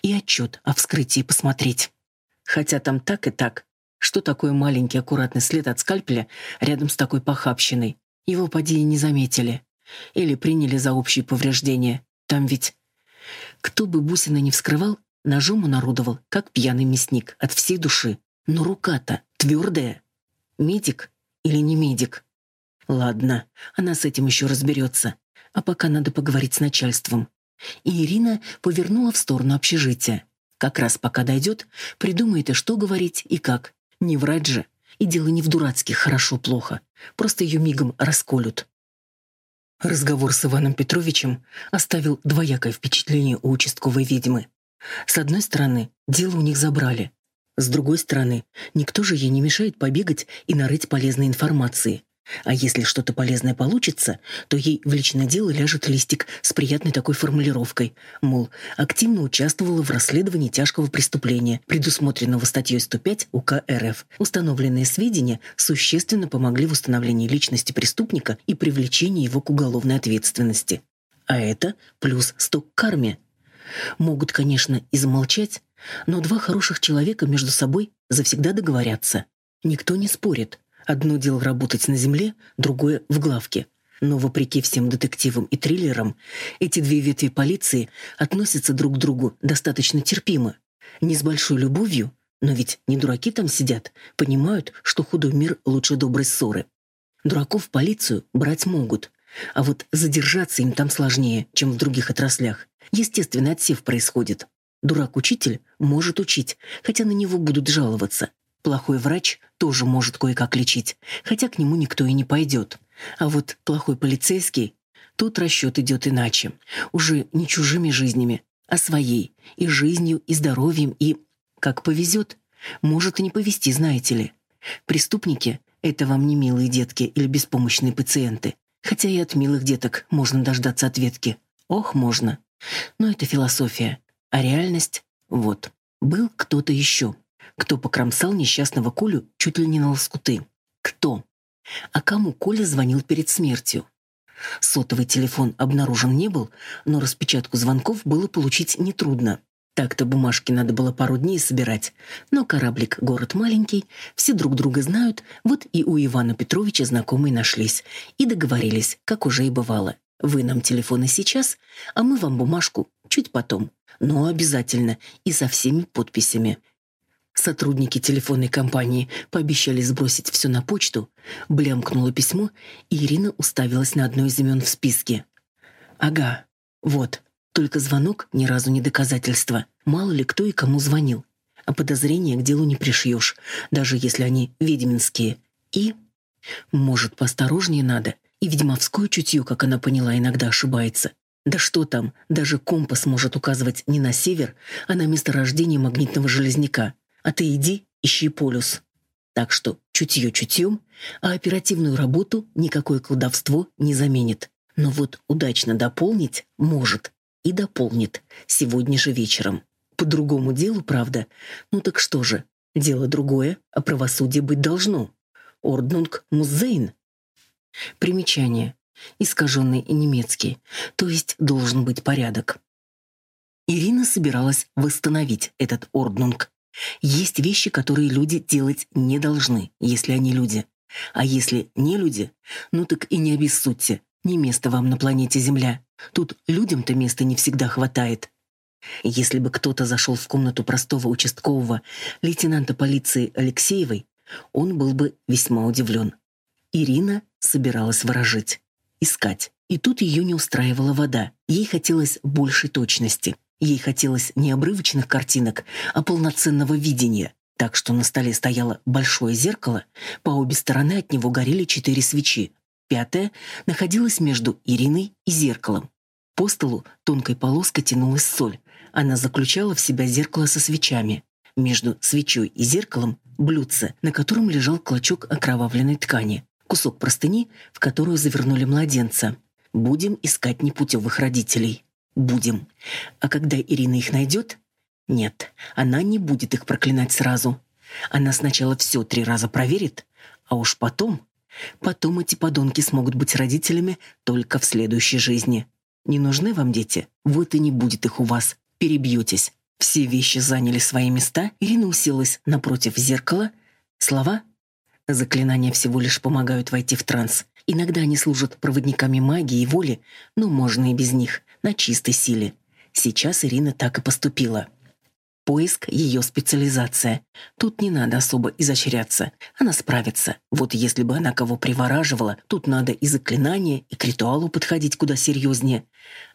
И отчет о вскрытии посмотреть. Хотя там так и так. Что такое маленький аккуратный след от скальпеля рядом с такой похабщиной? Его поди не заметили. Или приняли за общие повреждения. Там ведь... Кто бы бусины не вскрывал, ножом он орудовал, как пьяный мясник, от всей души. Но рука-то твердая. Медик или не медик? Ладно, она с этим еще разберется. А пока надо поговорить с начальством. И Ирина повернула в сторону общежития. Как раз пока дойдет, придумает и что говорить, и как. Не врать же. И дело не в дурацких «хорошо-плохо». Просто ее мигом расколют. Разговор с Иваном Петровичем оставил двоякое впечатление у участковой ведьмы. С одной стороны, дело у них забрали. С другой стороны, никто же ей не мешает побегать и нарыть полезной информации. А если что-то полезное получится, то ей в личное дело ляжет листик с приятной такой формулировкой, мол, активно участвовала в расследовании тяжкого преступления, предусмотренного статьей 105 УК РФ. Установленные сведения существенно помогли в установлении личности преступника и привлечении его к уголовной ответственности. А это плюс 100 к карме. Могут, конечно, и замолчать, но два хороших человека между собой завсегда договорятся. Никто не спорит, Одно дело работать на земле, другое — в главке. Но, вопреки всем детективам и триллерам, эти две ветви полиции относятся друг к другу достаточно терпимо. Не с большой любовью, но ведь не дураки там сидят, понимают, что худой мир лучше доброй ссоры. Дураков в полицию брать могут, а вот задержаться им там сложнее, чем в других отраслях. Естественно, отсев происходит. Дурак-учитель может учить, хотя на него будут жаловаться. Плохой врач тоже может кое-как лечить, хотя к нему никто и не пойдет. А вот плохой полицейский, тут расчет идет иначе. Уже не чужими жизнями, а своей. И жизнью, и здоровьем, и... Как повезет. Может и не повезти, знаете ли. Преступники — это вам не милые детки или беспомощные пациенты. Хотя и от милых деток можно дождаться ответки. Ох, можно. Но это философия. А реальность — вот. Был кто-то еще, кто покромсал несчастного Колю чуть ли не на лоскуты. Кто? А кому Коля звонил перед смертью? Сотовый телефон обнаружен не был, но распечатку звонков было получить нетрудно. Так-то бумажки надо было пару дней собирать. Но кораблик — город маленький, все друг друга знают, вот и у Ивана Петровича знакомые нашлись. И договорились, как уже и бывало. Вы нам телефоны сейчас, а мы вам бумажку чуть потом. Но обязательно и со всеми подписями. Сотрудники телефонной компании пообещали сбросить все на почту. Блямкнуло письмо, и Ирина уставилась на одно из имен в списке. «Ага, вот, только звонок ни разу не доказательство. Мало ли кто и кому звонил. А подозрения к делу не пришьешь, даже если они ведьминские. И... Может, поосторожнее надо? И ведьмовское чутье, как она поняла, иногда ошибается. Да что там, даже компас может указывать не на север, а на месторождение магнитного железняка. А ты иди, ищи полюс. Так что чутье чутьем, а оперативную работу никакое колдовство не заменит. Но вот удачно дополнить может и дополнит сегодня же вечером. По другому делу, правда. Ну так что же, дело другое, а правосудие быть должно. Орднунг музейн. Примечание. Искаженный немецкий, то есть должен быть порядок. Ирина собиралась восстановить этот орднунг. Есть вещи, которые люди делать не должны, если они люди. А если не люди, ну так и не обессудьте, не место вам на планете Земля. Тут людям-то места не всегда хватает. Если бы кто-то зашел в комнату простого участкового лейтенанта полиции Алексеевой, он был бы весьма удивлен. Ирина собиралась ворожить, искать. И тут ее не устраивала вода. Ей хотелось большей точности. Ей хотелось не обрывочных картинок, а полноценного видения. Так что на столе стояло большое зеркало, по обе стороны от него горели четыре свечи, Пятая находилась между Ириной и зеркалом. По столу тонкой полоской тянулась соль. Она заключала в себя зеркало со свечами. Между свечой и зеркалом — блюдце, на котором лежал клочок окровавленной ткани, кусок простыни, в которую завернули младенца. Будем искать непутевых родителей. Будем. А когда Ирина их найдет? Нет, она не будет их проклинать сразу. Она сначала все три раза проверит, а уж потом Потом эти подонки смогут быть родителями только в следующей жизни. Не нужны вам дети? Вот и не будет их у вас. Перебьетесь. Все вещи заняли свои места, Ирина уселась напротив зеркала. Слова? Заклинания всего лишь помогают войти в транс. Иногда они служат проводниками магии и воли, но можно и без них, на чистой силе. Сейчас Ирина так и поступила. Поиск — ее специализация. Тут не надо особо изощряться. Она справится. Вот если бы она кого привораживала, тут надо и заклинание, и к ритуалу подходить куда серьезнее.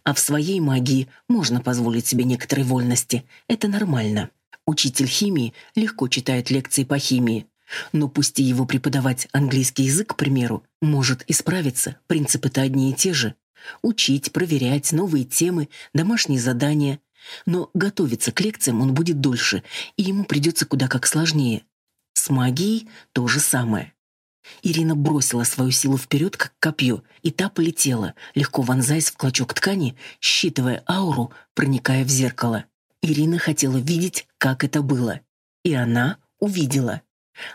А в своей магии можно позволить себе некоторые вольности. Это нормально. Учитель химии легко читает лекции по химии. Но пусти его преподавать английский язык, к примеру, может исправиться. Принципы-то одни и те же. Учить, проверять новые темы, домашние задания — но готовиться к лекциям он будет дольше, и ему придется куда как сложнее. С магией то же самое. Ирина бросила свою силу вперед, как копье, и та полетела, легко вонзаясь в клочок ткани, считывая ауру, проникая в зеркало. Ирина хотела видеть, как это было. И она увидела.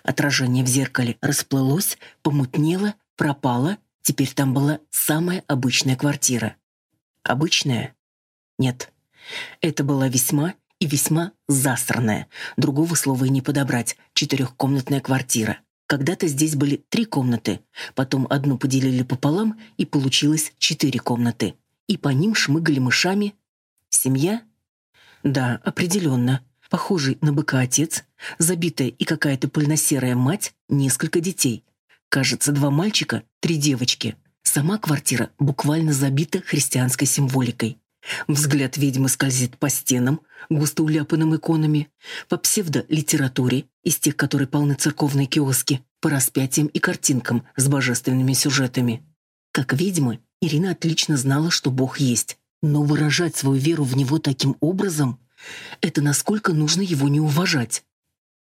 Отражение в зеркале расплылось, помутнело, пропало. Теперь там была самая обычная квартира. Обычная? Нет. Это была весьма и весьма засранная, другого слова и не подобрать, четырехкомнатная квартира. Когда-то здесь были три комнаты, потом одну поделили пополам, и получилось четыре комнаты. И по ним шмыгали мышами. Семья? Да, определенно. Похожий на быка отец, забитая и какая-то пыльносерая мать, несколько детей. Кажется, два мальчика, три девочки. Сама квартира буквально забита христианской символикой. Взгляд ведьмы скользит по стенам, густо уляпанным иконами, по псевдолитературе, из тех, которые полны церковные киоски, по распятиям и картинкам с божественными сюжетами. Как ведьмы, Ирина отлично знала, что Бог есть, но выражать свою веру в Него таким образом — это насколько нужно его не уважать.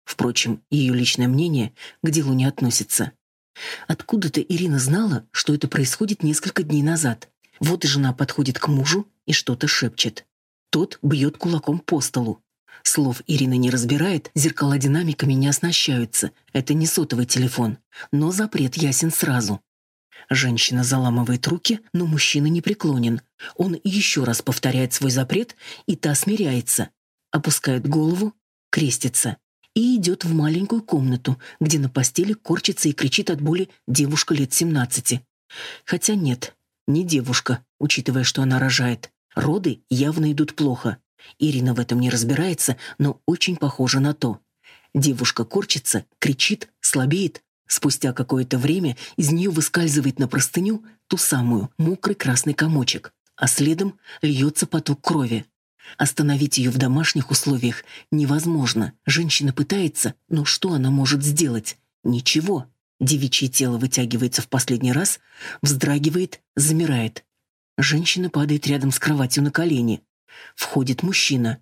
Впрочем, ее личное мнение к делу не относится. Откуда-то Ирина знала, что это происходит несколько дней назад. Вот жена подходит к мужу и что-то шепчет. Тот бьет кулаком по столу. Слов Ирина не разбирает, зеркала динамиками не оснащаются. Это не сотовый телефон. Но запрет ясен сразу. Женщина заламывает руки, но мужчина не преклонен. Он еще раз повторяет свой запрет, и та смиряется. Опускает голову, крестится. И идет в маленькую комнату, где на постели корчится и кричит от боли девушка лет 17. Хотя нет, не девушка, учитывая, что она рожает. Роды явно идут плохо. Ирина в этом не разбирается, но очень похоже на то. Девушка корчится, кричит, слабеет. Спустя какое-то время из нее выскальзывает на простыню ту самую мокрый красный комочек, а следом льется поток крови. Остановить ее в домашних условиях невозможно. Женщина пытается, но что она может сделать? Ничего. Девичье тело вытягивается в последний раз, вздрагивает, замирает. Женщина падает рядом с кроватью на колени. Входит мужчина.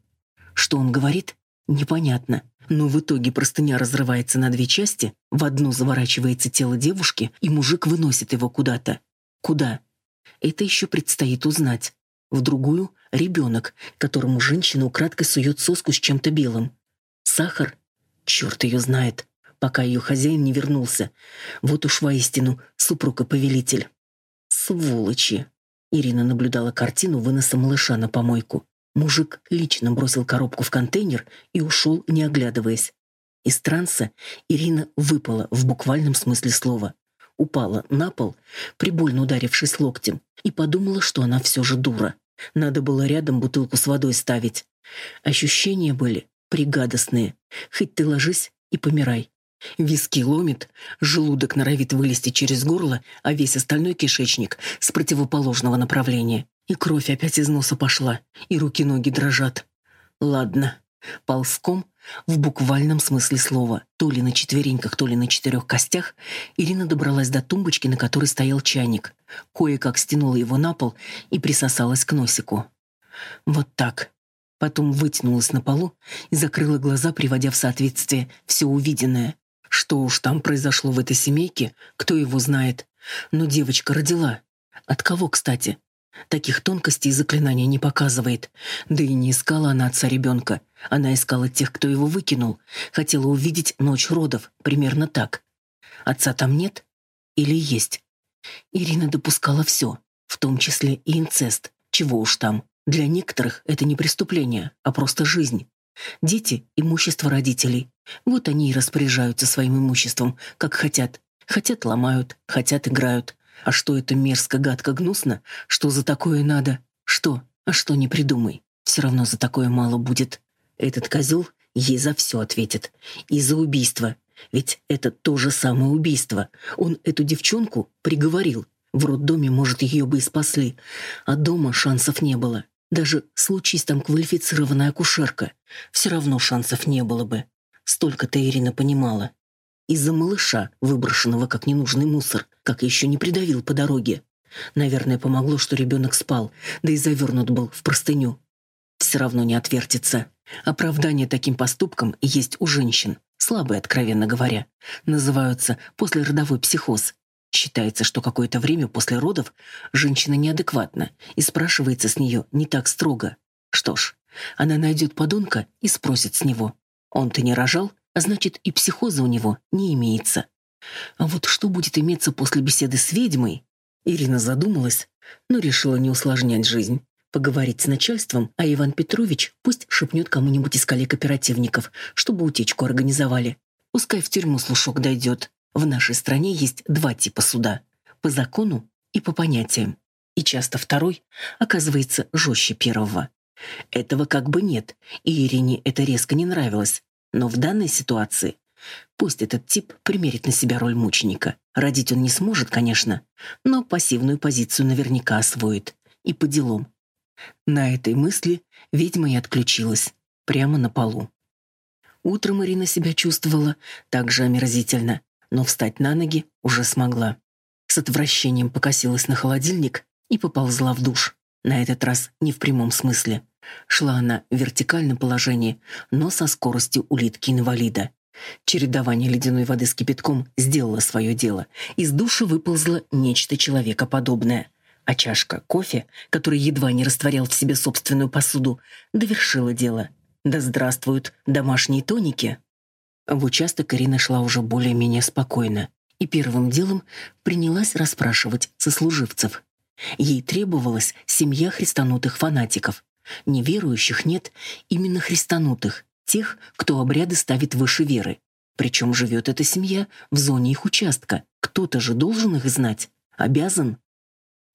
Что он говорит? Непонятно. Но в итоге простыня разрывается на две части, в одну заворачивается тело девушки, и мужик выносит его куда-то. Куда? Это еще предстоит узнать. В другую — ребенок, которому женщина украдкой сует соску с чем-то белым. Сахар? Черт ее знает, пока ее хозяин не вернулся. Вот уж воистину супруг и повелитель. Сволочи! Ирина наблюдала картину выноса малыша на помойку. Мужик лично бросил коробку в контейнер и ушел, не оглядываясь. Из транса Ирина выпала в буквальном смысле слова. Упала на пол, прибольно ударившись локтем, и подумала, что она все же дура. Надо было рядом бутылку с водой ставить. Ощущения были пригадостные. Хоть ты ложись и помирай. Виски ломит, желудок норовит вылезти через горло, а весь остальной кишечник с противоположного направления. И кровь опять из носа пошла, и руки-ноги дрожат. Ладно, ползком, в буквальном смысле слова, то ли на четвереньках, то ли на четырех костях, Ирина добралась до тумбочки, на которой стоял чайник. Кое-как стянула его на пол и присосалась к носику. Вот так. Потом вытянулась на полу и закрыла глаза, приводя в соответствие все увиденное. Что уж там произошло в этой семейке, кто его знает. Но девочка родила. От кого, кстати? Таких тонкостей заклинание не показывает. Да и не искала она отца ребенка. Она искала тех, кто его выкинул. Хотела увидеть ночь родов. Примерно так. Отца там нет? Или есть? Ирина допускала все, в том числе и инцест. Чего уж там. Для некоторых это не преступление, а просто жизнь. Дети — имущество родителей. Вот они и распоряжаются своим имуществом, как хотят. Хотят — ломают, хотят — играют. А что это мерзко, гадко, гнусно? Что за такое надо? Что? А что не придумай. Все равно за такое мало будет. Этот козел ей за все ответит. И за убийство. Ведь это то же самое убийство. Он эту девчонку приговорил. В роддоме, может, ее бы и спасли. А дома шансов не было. Даже случись там квалифицированная акушерка, все равно шансов не было бы. Столько-то Ирина понимала. Из-за малыша, выброшенного как ненужный мусор, как еще не придавил по дороге. Наверное, помогло, что ребенок спал, да и завернут был в простыню. Все равно не отвертится. Оправдание таким поступкам есть у женщин. Слабые, откровенно говоря. Называются послеродовой психоз. Считается, что какое-то время после родов женщина неадекватна и спрашивается с нее не так строго. Что ж, она найдет подонка и спросит с него. Он-то не рожал, а значит и психоза у него не имеется. А вот что будет иметься после беседы с ведьмой? Ирина задумалась, но решила не усложнять жизнь. Поговорить с начальством, а Иван Петрович пусть шепнет кому-нибудь из коллег-оперативников, чтобы утечку организовали. Пускай в тюрьму слушок дойдет. В нашей стране есть два типа суда – по закону и по понятиям. И часто второй оказывается жестче первого. Этого как бы нет, и Ирине это резко не нравилось. Но в данной ситуации пусть этот тип примерит на себя роль мученика. Родить он не сможет, конечно, но пассивную позицию наверняка освоит. И по делам. На этой мысли ведьма и отключилась. Прямо на полу. Утром Ирина себя чувствовала так же омерзительно но встать на ноги уже смогла. С отвращением покосилась на холодильник и поползла в душ. На этот раз не в прямом смысле. Шла она в вертикальном положении, но со скоростью улитки-инвалида. Чередование ледяной воды с кипятком сделало свое дело. Из душа выползло нечто человекоподобное. А чашка кофе, который едва не растворял в себе собственную посуду, довершила дело. Да здравствуют домашние тоники. В участок Ирина шла уже более-менее спокойно и первым делом принялась расспрашивать сослуживцев. Ей требовалась семья христанутых фанатиков. Неверующих нет, именно христанутых, тех, кто обряды ставит выше веры. Причем живет эта семья в зоне их участка. Кто-то же должен их знать. Обязан.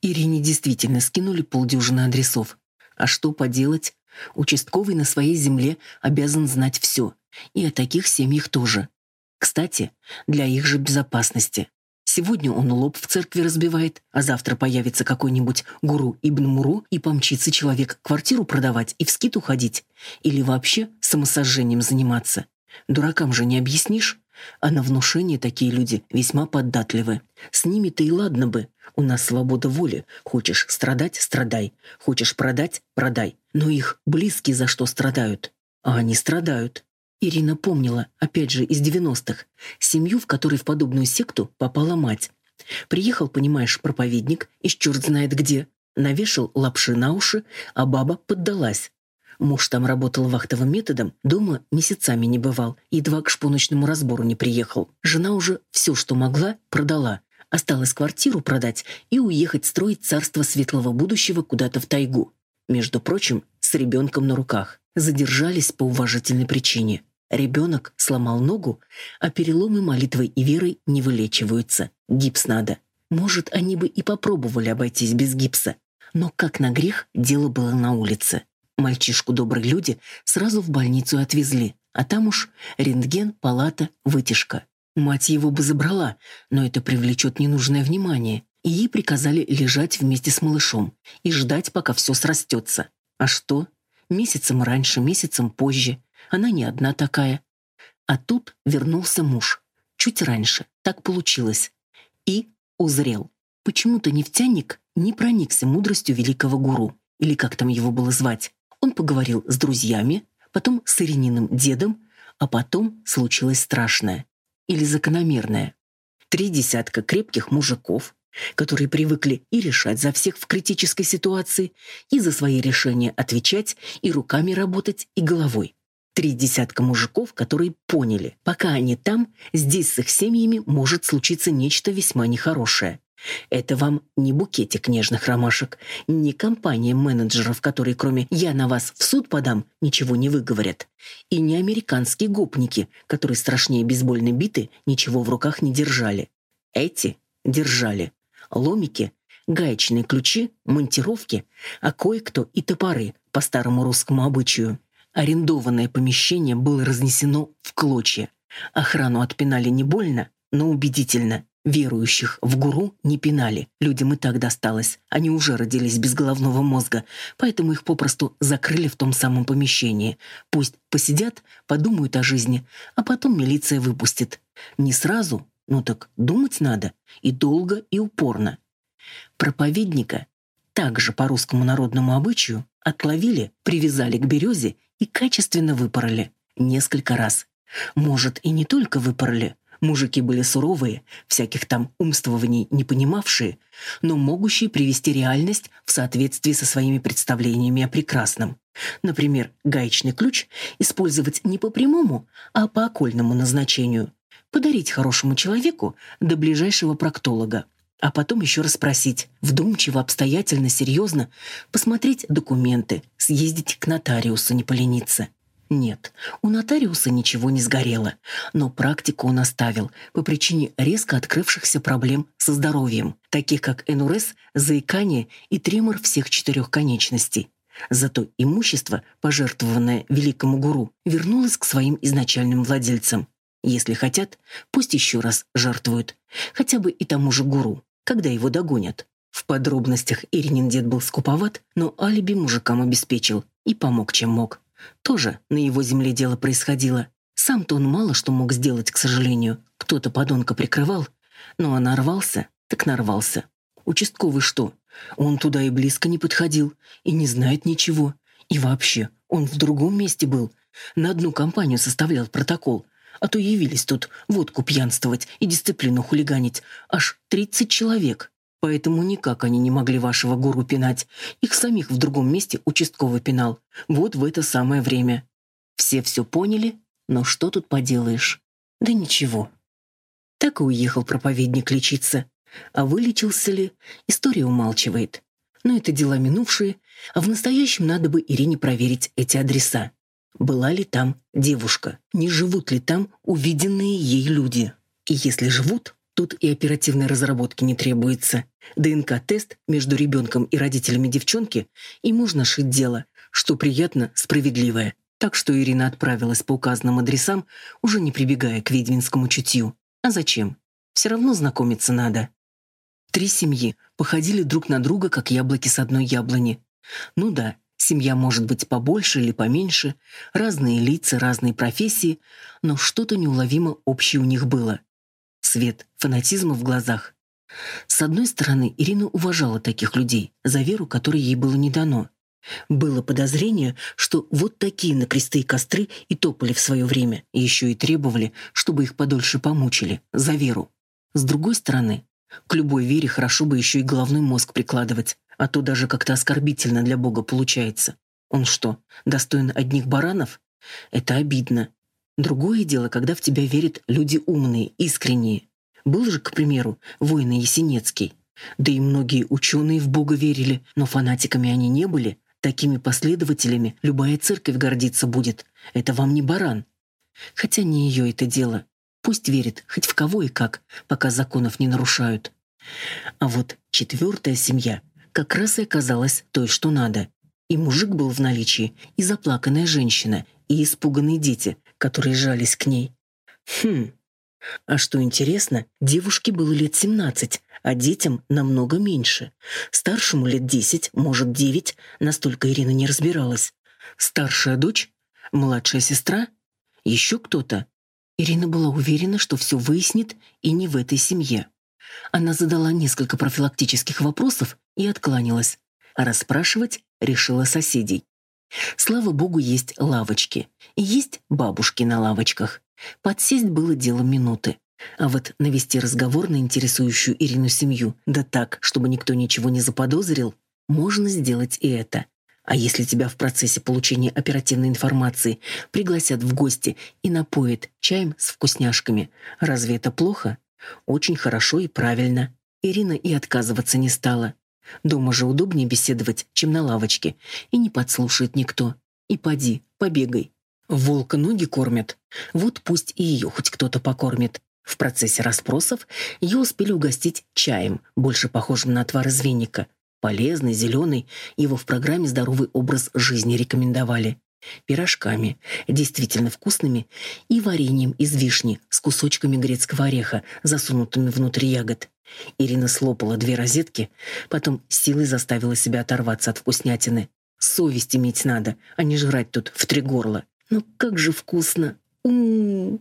Ирине действительно скинули полдюжины адресов. А что поделать? Участковый на своей земле обязан знать все. И о таких семьях тоже. Кстати, для их же безопасности. Сегодня он лоб в церкви разбивает, а завтра появится какой-нибудь гуру Ибн Муру и помчится человек квартиру продавать и в скит уходить. Или вообще самосожжением заниматься. Дуракам же не объяснишь. А на внушение такие люди весьма податливы. С ними-то и ладно бы. У нас свобода воли. Хочешь страдать — страдай. Хочешь продать — продай. Но их близкие за что страдают? А они страдают. Ирина помнила, опять же, из девяностых, семью, в которой в подобную секту попала мать. Приехал, понимаешь, проповедник из черт знает где, навешал лапши на уши, а баба поддалась. Муж там работал вахтовым методом, дома месяцами не бывал, едва к шпоночному разбору не приехал. Жена уже все, что могла, продала. Осталось квартиру продать и уехать строить царство светлого будущего куда-то в тайгу. Между прочим, с ребенком на руках. Задержались по уважительной причине. Ребенок сломал ногу, а переломы молитвой и верой не вылечиваются. Гипс надо. Может, они бы и попробовали обойтись без гипса. Но как на грех, дело было на улице. Мальчишку добрые люди сразу в больницу отвезли, а там уж рентген, палата, вытяжка. Мать его бы забрала, но это привлечет ненужное внимание, и ей приказали лежать вместе с малышом и ждать, пока все срастется. А что? Месяцем раньше, месяцем позже. Она не одна такая. А тут вернулся муж. Чуть раньше. Так получилось. И узрел. Почему-то нефтяник не проникся мудростью великого гуру, или как там его было звать. Он поговорил с друзьями, потом с Ирининым дедом, а потом случилось страшное или закономерное. Три десятка крепких мужиков, которые привыкли и решать за всех в критической ситуации, и за свои решения отвечать, и руками работать, и головой. Три десятка мужиков, которые поняли, пока они там, здесь с их семьями может случиться нечто весьма нехорошее. Это вам не букетик нежных ромашек, не компания менеджеров, которые кроме «я на вас в суд подам» ничего не выговорят, и не американские гопники, которые страшнее бейсбольной биты ничего в руках не держали. Эти держали. Ломики, гаечные ключи, монтировки, а кое-кто и топоры по старому русскому обычаю. Арендованное помещение было разнесено в клочья. Охрану отпинали не больно, но убедительно. Верующих в гуру не пинали. Людям и так досталось. Они уже родились без головного мозга, поэтому их попросту закрыли в том самом помещении. Пусть посидят, подумают о жизни, а потом милиция выпустит. Не сразу, ну так думать надо. И долго, и упорно. Проповедника, также по русскому народному обычаю, отловили, привязали к березе и качественно выпороли. Несколько раз. Может, и не только выпороли, Мужики были суровые, всяких там умствований не понимавшие, но могущие привести реальность в соответствии со своими представлениями о прекрасном. Например, гаечный ключ использовать не по прямому, а по окольному назначению. Подарить хорошему человеку до ближайшего проктолога. А потом еще раз спросить, вдумчиво, обстоятельно, серьезно, посмотреть документы, съездить к нотариусу, не полениться. Нет, у нотариуса ничего не сгорело, но практику он оставил по причине резко открывшихся проблем со здоровьем, таких как НРС, заикание и тремор всех четырех конечностей. Зато имущество, пожертвованное великому гуру, вернулось к своим изначальным владельцам. Если хотят, пусть еще раз жертвуют, хотя бы и тому же гуру, когда его догонят. В подробностях Иринин дед был скуповат, но алиби мужикам обеспечил и помог, чем мог. Тоже на его земле дело происходило. Сам-то он мало что мог сделать, к сожалению. Кто-то подонка прикрывал. Но а нарвался, так нарвался. Участковый что? Он туда и близко не подходил, и не знает ничего. И вообще, он в другом месте был. На одну компанию составлял протокол. А то явились тут водку пьянствовать и дисциплину хулиганить. Аж тридцать человек. Поэтому никак они не могли вашего гуру пинать. Их самих в другом месте участковый пинал. Вот в это самое время. Все все поняли, но что тут поделаешь? Да ничего. Так и уехал проповедник лечиться. А вылечился ли, история умалчивает. Но это дела минувшие, а в настоящем надо бы Ирине проверить эти адреса. Была ли там девушка? Не живут ли там увиденные ей люди? И если живут, тут и оперативной разработки не требуется. ДНК-тест между ребенком и родителями девчонки, и можно шить дело, что приятно, справедливое. Так что Ирина отправилась по указанным адресам, уже не прибегая к ведьминскому чутью. А зачем? Все равно знакомиться надо. Три семьи походили друг на друга, как яблоки с одной яблони. Ну да, Семья может быть побольше или поменьше, разные лица, разные профессии, но что-то неуловимо общее у них было. Свет фанатизма в глазах. С одной стороны, Ирина уважала таких людей за веру, которой ей было не дано. Было подозрение, что вот такие на кресты и костры и топали в свое время, и еще и требовали, чтобы их подольше помучили, за веру. С другой стороны, к любой вере хорошо бы еще и головной мозг прикладывать, а то даже как-то оскорбительно для Бога получается. Он что, достоин одних баранов? Это обидно. Другое дело, когда в тебя верят люди умные, искренние. Был же, к примеру, воин Есенецкий. Да и многие ученые в Бога верили, но фанатиками они не были. Такими последователями любая церковь гордиться будет. Это вам не баран. Хотя не ее это дело. Пусть верит хоть в кого и как, пока законов не нарушают. А вот четвертая семья как раз и оказалась той, что надо. И мужик был в наличии, и заплаканная женщина, и испуганные дети, которые жались к ней. Хм. А что интересно, девушке было лет 17, а детям намного меньше. Старшему лет 10, может, 9, настолько Ирина не разбиралась. Старшая дочь? Младшая сестра? Еще кто-то? Ирина была уверена, что все выяснит и не в этой семье. Она задала несколько профилактических вопросов и откланялась, а расспрашивать решила соседей. Слава богу, есть лавочки. И есть бабушки на лавочках. Подсесть было делом минуты. А вот навести разговор на интересующую Ирину семью, да так, чтобы никто ничего не заподозрил, можно сделать и это. А если тебя в процессе получения оперативной информации пригласят в гости и напоят чаем с вкусняшками, разве это плохо? Очень хорошо и правильно. Ирина и отказываться не стала. Дома же удобнее беседовать, чем на лавочке, и не подслушает никто. И поди, побегай. Волка ноги кормят. Вот пусть и ее хоть кто-то покормит. В процессе расспросов ее успели угостить чаем, больше похожим на отвар из веника. Полезный, зеленый, его в программе «Здоровый образ жизни» рекомендовали пирожками, действительно вкусными, и вареньем из вишни с кусочками грецкого ореха, засунутыми внутрь ягод. Ирина слопала две розетки, потом силой заставила себя оторваться от вкуснятины. Совесть иметь надо, а не жрать тут в три горла. Ну как же вкусно! У -у -у.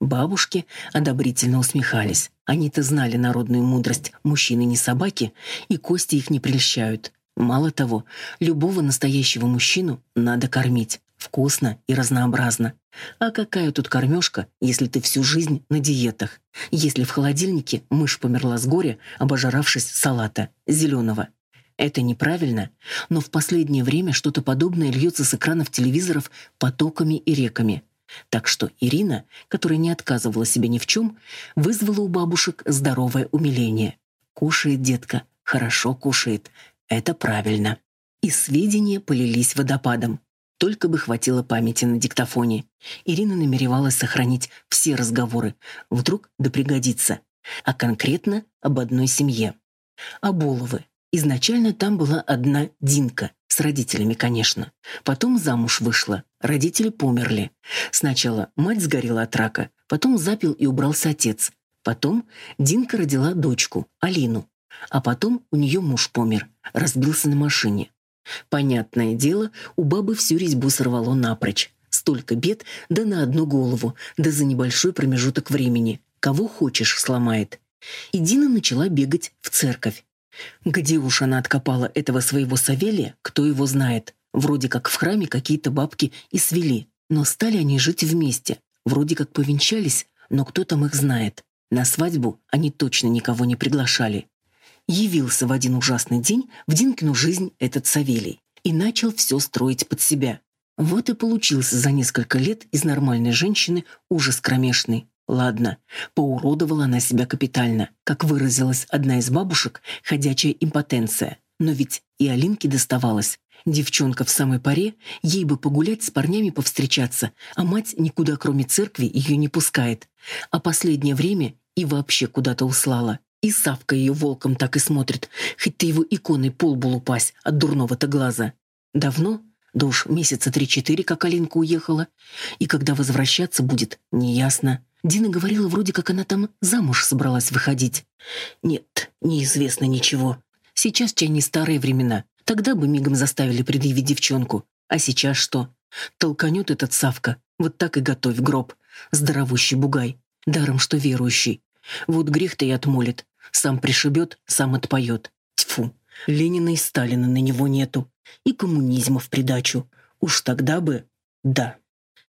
Бабушки одобрительно усмехались. Они-то знали народную мудрость «мужчины не собаки», и кости их не прельщают. Мало того, любого настоящего мужчину надо кормить. Вкусно и разнообразно. А какая тут кормежка, если ты всю жизнь на диетах? Если в холодильнике мышь померла с горя, обожравшись салата, зеленого. Это неправильно, но в последнее время что-то подобное льется с экранов телевизоров потоками и реками. Так что Ирина, которая не отказывала себе ни в чем, вызвала у бабушек здоровое умиление. Кушает детка, хорошо кушает, это правильно. И сведения полились водопадом. Только бы хватило памяти на диктофоне. Ирина намеревалась сохранить все разговоры. Вдруг да пригодится. А конкретно об одной семье. Аболовы. Изначально там была одна Динка. С родителями, конечно. Потом замуж вышла. Родители померли. Сначала мать сгорела от рака. Потом запил и убрался отец. Потом Динка родила дочку, Алину. А потом у нее муж помер, разбился на машине. Понятное дело, у бабы всю резьбу сорвало напрочь. Столько бед, да на одну голову, да за небольшой промежуток времени. Кого хочешь, сломает. И Дина начала бегать в церковь. Где уж она откопала этого своего Савелия, кто его знает. Вроде как в храме какие-то бабки и свели. Но стали они жить вместе. Вроде как повенчались, но кто там их знает. На свадьбу они точно никого не приглашали явился в один ужасный день в Динкину жизнь этот Савелий и начал все строить под себя. Вот и получился за несколько лет из нормальной женщины ужас кромешный. Ладно, поуродовала она себя капитально. Как выразилась одна из бабушек, ходячая импотенция. Но ведь и Алинке доставалось. Девчонка в самой паре, ей бы погулять с парнями повстречаться, а мать никуда кроме церкви ее не пускает. А последнее время и вообще куда-то услала. И Савка ее волком так и смотрит, хоть ты его иконой полбу лупась от дурного-то глаза. Давно? Да уж месяца три-четыре, как Алинка уехала. И когда возвращаться будет, неясно. Дина говорила, вроде как она там замуж собралась выходить. Нет, неизвестно ничего. Сейчас чай не старые времена. Тогда бы мигом заставили предъявить девчонку. А сейчас что? Толканет этот Савка. Вот так и готовь гроб. Здоровущий бугай. Даром, что верующий. Вот грех-то и отмолит. Сам пришибет, сам отпоет. Тьфу. Ленина и Сталина на него нету и коммунизма в придачу. Уж тогда бы... Да.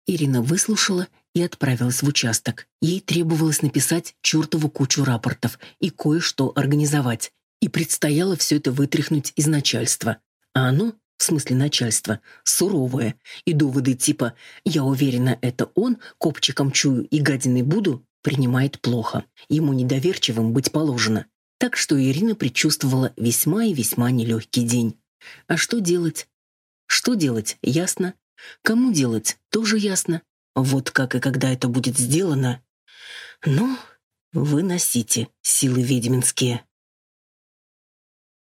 Ирина выслушала и отправилась в участок. Ей требовалось написать чертову кучу рапортов и кое-что организовать. И предстояло все это вытряхнуть из начальства. А оно, в смысле начальства, суровое. И доводы типа «я уверена, это он, копчиком чую и гадиной буду» принимает плохо. Ему недоверчивым быть положено. Так что Ирина предчувствовала весьма и весьма нелегкий день. А что делать? Что делать, ясно. Кому делать, тоже ясно. Вот как и когда это будет сделано. Ну, выносите, силы ведьминские.